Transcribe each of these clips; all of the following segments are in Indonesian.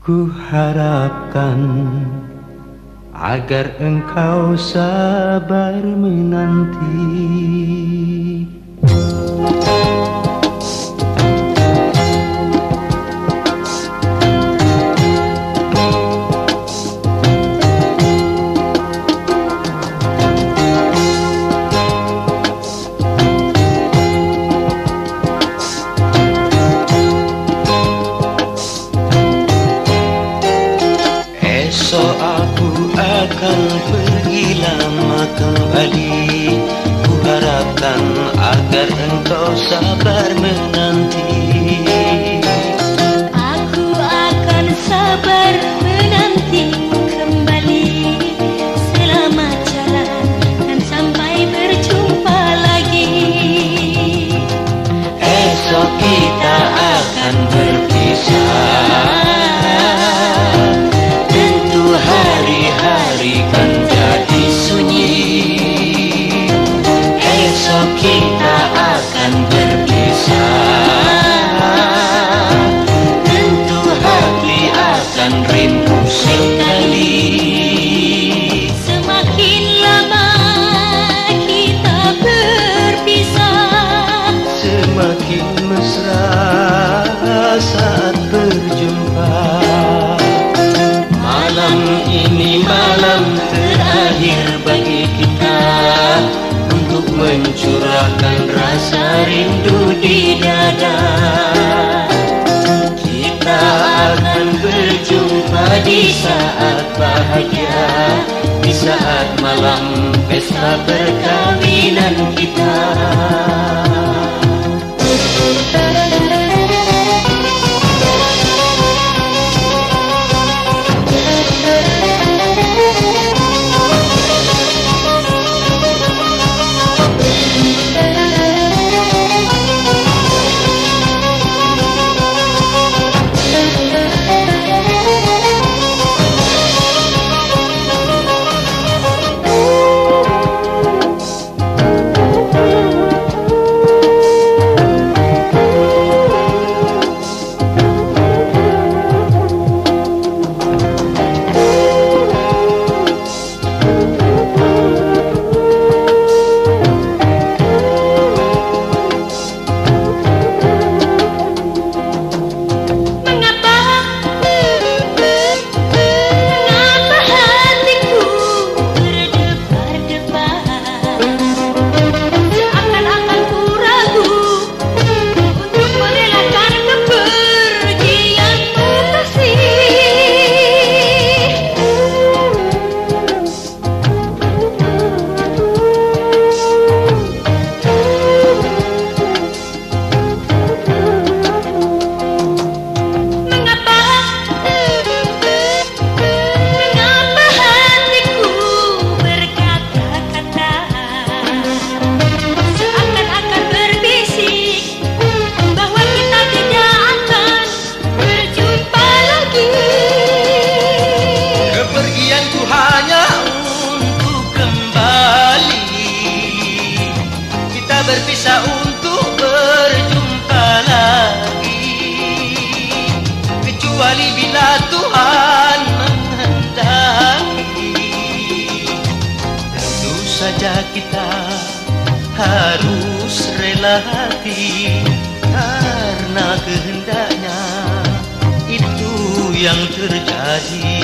Ku harapkan agar engkau sabar menanti engkau sabar rindu sekali. Semakin lama kita berpisah. Semakin mesra saat berjumpa. Malam ini malam terakhir bagi kita Untuk mencurahkan rasa rindu di dada di saat bahagia Di saat malam pesta perkawinan kita Berpisah untuk berjumpa lagi. Kecuali bila Tuhan menghendaki. Tentu saja kita harus rela hati Karena kehendaknya itu yang terjadi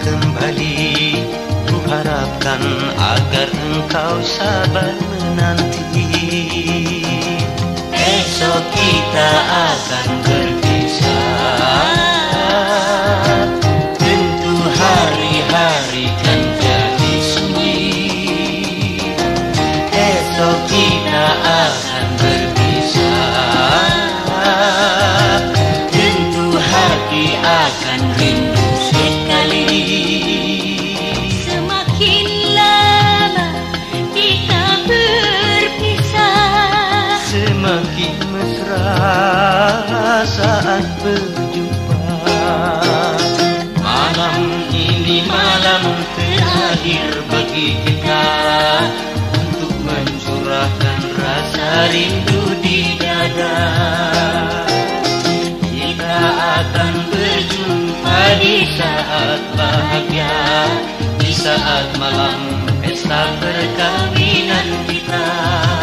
kembali. Ku harapkan agar engkau sabar menanti. Esok kita akan mesra saat berjumpa. Malam ini malam terakhir bagi kita Untuk mencurahkan rasa rindu di dada. Kita akan berjumpa di saat bahagia Di saat malam pesta perkawinan kita.